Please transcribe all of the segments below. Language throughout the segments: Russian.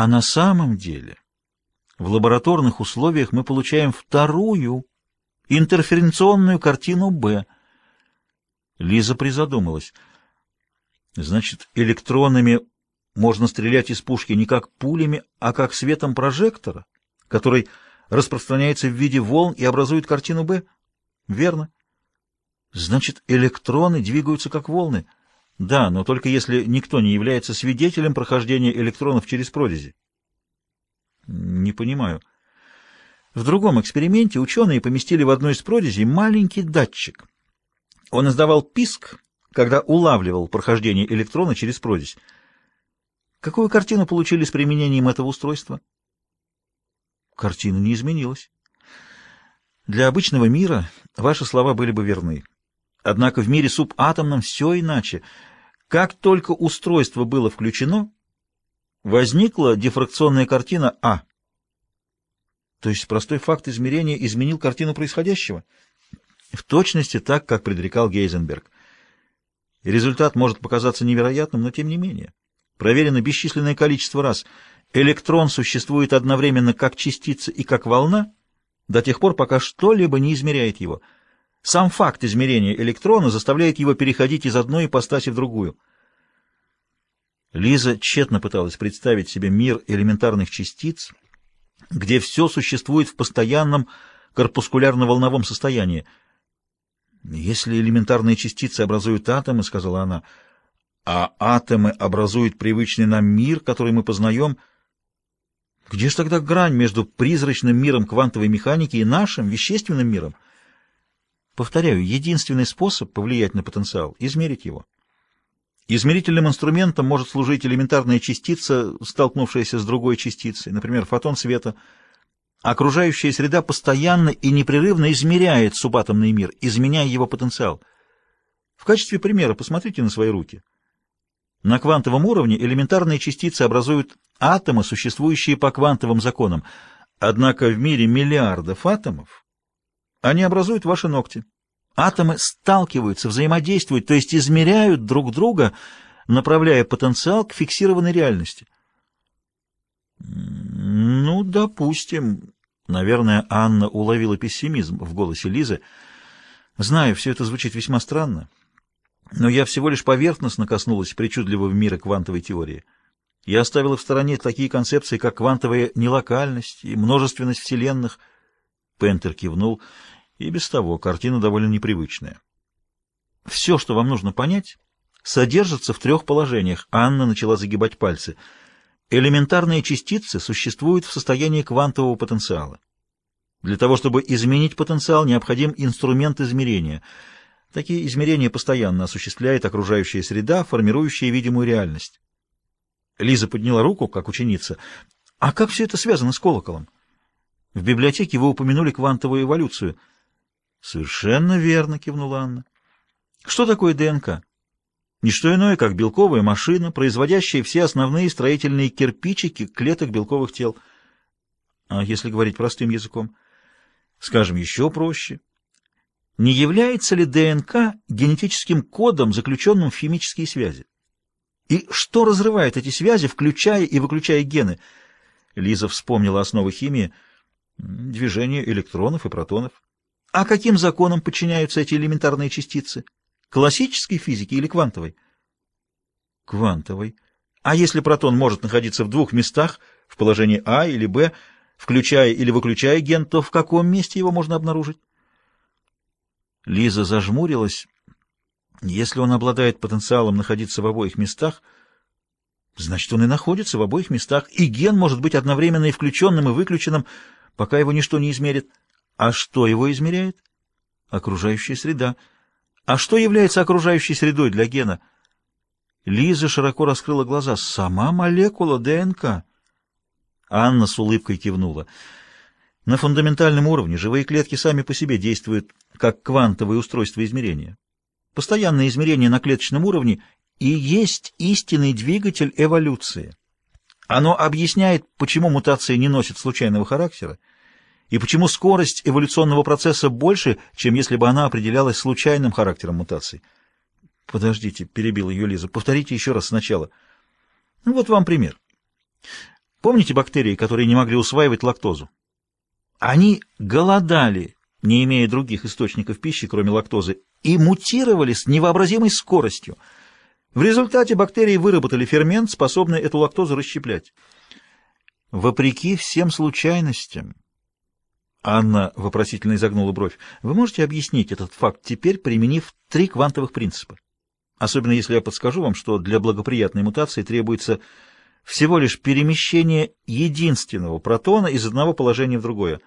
А на самом деле в лабораторных условиях мы получаем вторую интерференционную картину Б. Лиза призадумалась. Значит, электронами можно стрелять из пушки не как пулями, а как светом прожектора, который распространяется в виде волн и образует картину Б? Верно. Значит, электроны двигаются как волны. Да, но только если никто не является свидетелем прохождения электронов через прорези. Не понимаю. В другом эксперименте ученые поместили в одну из прорезей маленький датчик. Он издавал писк, когда улавливал прохождение электрона через прорезь. Какую картину получили с применением этого устройства? Картина не изменилась. Для обычного мира ваши слова были бы верны. Однако в мире субатомном все иначе. Как только устройство было включено, возникла дифракционная картина А. То есть простой факт измерения изменил картину происходящего? В точности так, как предрекал Гейзенберг. Результат может показаться невероятным, но тем не менее. Проверено бесчисленное количество раз. Электрон существует одновременно как частица и как волна до тех пор, пока что-либо не измеряет его. Сам факт измерения электрона заставляет его переходить из одной ипостаси в другую. Лиза тщетно пыталась представить себе мир элементарных частиц, где все существует в постоянном корпускулярно-волновом состоянии. «Если элементарные частицы образуют атомы, — сказала она, — а атомы образуют привычный нам мир, который мы познаем. Где же тогда грань между призрачным миром квантовой механики и нашим вещественным миром? Повторяю, единственный способ повлиять на потенциал — измерить его. Измерительным инструментом может служить элементарная частица, столкнувшаяся с другой частицей, например, фотон света. Окружающая среда постоянно и непрерывно измеряет субатомный мир, изменяя его потенциал. В качестве примера посмотрите на свои руки. На квантовом уровне элементарные частицы образуют атомы, существующие по квантовым законам. Однако в мире миллиардов атомов они образуют ваши ногти. Атомы сталкиваются, взаимодействуют, то есть измеряют друг друга, направляя потенциал к фиксированной реальности. Ну, допустим. Наверное, Анна уловила пессимизм в голосе Лизы. Знаю, все это звучит весьма странно. Но я всего лишь поверхностно коснулась причудливого мира квантовой теории. Я оставила в стороне такие концепции, как квантовая нелокальность и множественность вселенных. Пентер кивнул, и без того картина довольно непривычная. Все, что вам нужно понять, содержится в трех положениях. Анна начала загибать пальцы. Элементарные частицы существуют в состоянии квантового потенциала. Для того, чтобы изменить потенциал, необходим инструмент измерения — Такие измерения постоянно осуществляет окружающая среда, формирующая видимую реальность. Лиза подняла руку, как ученица. «А как все это связано с колоколом?» «В библиотеке вы упомянули квантовую эволюцию». «Совершенно верно», — кивнула Анна. «Что такое ДНК?» «Не что иное, как белковая машина, производящая все основные строительные кирпичики клеток белковых тел». «А если говорить простым языком?» «Скажем, еще проще». Не является ли ДНК генетическим кодом, заключенным в химические связи? И что разрывает эти связи, включая и выключая гены? Лиза вспомнила основы химии, движение электронов и протонов. А каким законам подчиняются эти элементарные частицы? Классической физике или квантовой? Квантовой. А если протон может находиться в двух местах, в положении А или Б, включая или выключая ген, то в каком месте его можно обнаружить? Лиза зажмурилась. Если он обладает потенциалом находиться в обоих местах, значит, он и находится в обоих местах, и ген может быть одновременно и включенным, и выключенным, пока его ничто не измерит. А что его измеряет? Окружающая среда. А что является окружающей средой для гена? Лиза широко раскрыла глаза. Сама молекула ДНК. Анна с улыбкой кивнула. На фундаментальном уровне живые клетки сами по себе действуют как квантовые устройства измерения. Постоянное измерение на клеточном уровне и есть истинный двигатель эволюции. Оно объясняет, почему мутации не носят случайного характера, и почему скорость эволюционного процесса больше, чем если бы она определялась случайным характером мутаций. «Подождите», — перебила ее Лиза, — «повторите еще раз сначала». Ну, вот вам пример. Помните бактерии, которые не могли усваивать лактозу? Они голодали, не имея других источников пищи, кроме лактозы, и мутировали с невообразимой скоростью. В результате бактерии выработали фермент, способный эту лактозу расщеплять. Вопреки всем случайностям, Анна вопросительно изогнула бровь, вы можете объяснить этот факт теперь, применив три квантовых принципа? Особенно если я подскажу вам, что для благоприятной мутации требуется всего лишь перемещение единственного протона из одного положения в другое.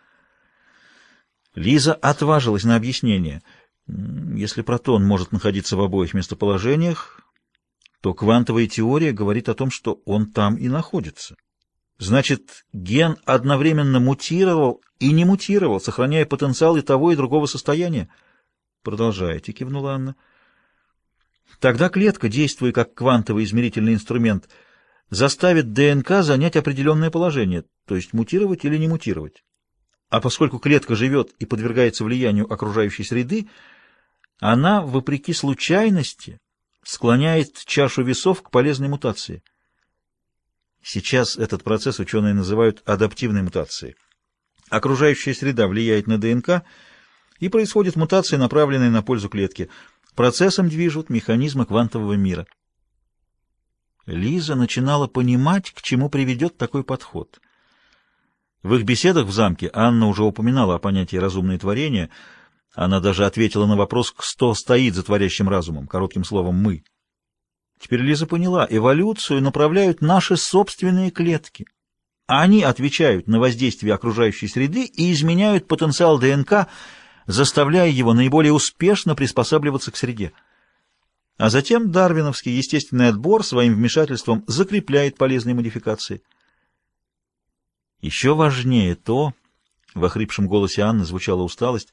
Лиза отважилась на объяснение. Если протон может находиться в обоих местоположениях, то квантовая теория говорит о том, что он там и находится. Значит, ген одновременно мутировал и не мутировал, сохраняя потенциал и того, и другого состояния. Продолжайте, кивнула Анна. Тогда клетка, действуя как квантовый измерительный инструмент, заставит ДНК занять определенное положение, то есть мутировать или не мутировать. А поскольку клетка живет и подвергается влиянию окружающей среды, она, вопреки случайности, склоняет чашу весов к полезной мутации. Сейчас этот процесс ученые называют адаптивной мутацией. Окружающая среда влияет на ДНК, и происходит мутация, направленная на пользу клетки. Процессом движут механизмы квантового мира. Лиза начинала понимать, к чему приведет такой подход. В их беседах в замке Анна уже упоминала о понятии «разумное творение», она даже ответила на вопрос, кто стоит за творящим разумом, коротким словом «мы». Теперь Лиза поняла, эволюцию направляют наши собственные клетки. Они отвечают на воздействие окружающей среды и изменяют потенциал ДНК, заставляя его наиболее успешно приспосабливаться к среде. А затем дарвиновский естественный отбор своим вмешательством закрепляет полезные модификации. Еще важнее то, в охрипшем голосе Анны звучала усталость,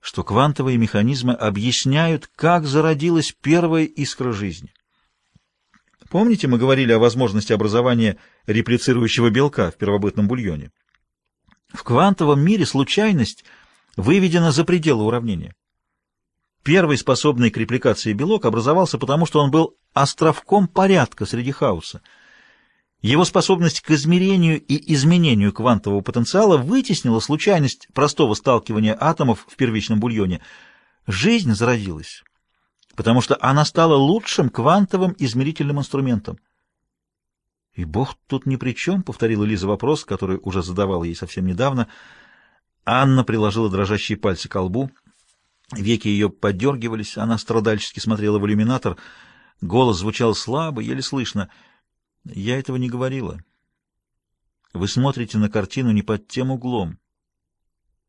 что квантовые механизмы объясняют, как зародилась первая искра жизни. Помните, мы говорили о возможности образования реплицирующего белка в первобытном бульоне? В квантовом мире случайность выведена за пределы уравнения. Первый способный к репликации белок образовался потому, что он был островком порядка среди хаоса. Его способность к измерению и изменению квантового потенциала вытеснила случайность простого сталкивания атомов в первичном бульоне. Жизнь зародилась потому что она стала лучшим квантовым измерительным инструментом. «И Бог тут ни при чем», — повторила Лиза вопрос, который уже задавала ей совсем недавно. Анна приложила дрожащие пальцы к лбу. Веки ее подергивались, она страдальчески смотрела в иллюминатор. Голос звучал слабо, еле слышно. «Я этого не говорила. Вы смотрите на картину не под тем углом.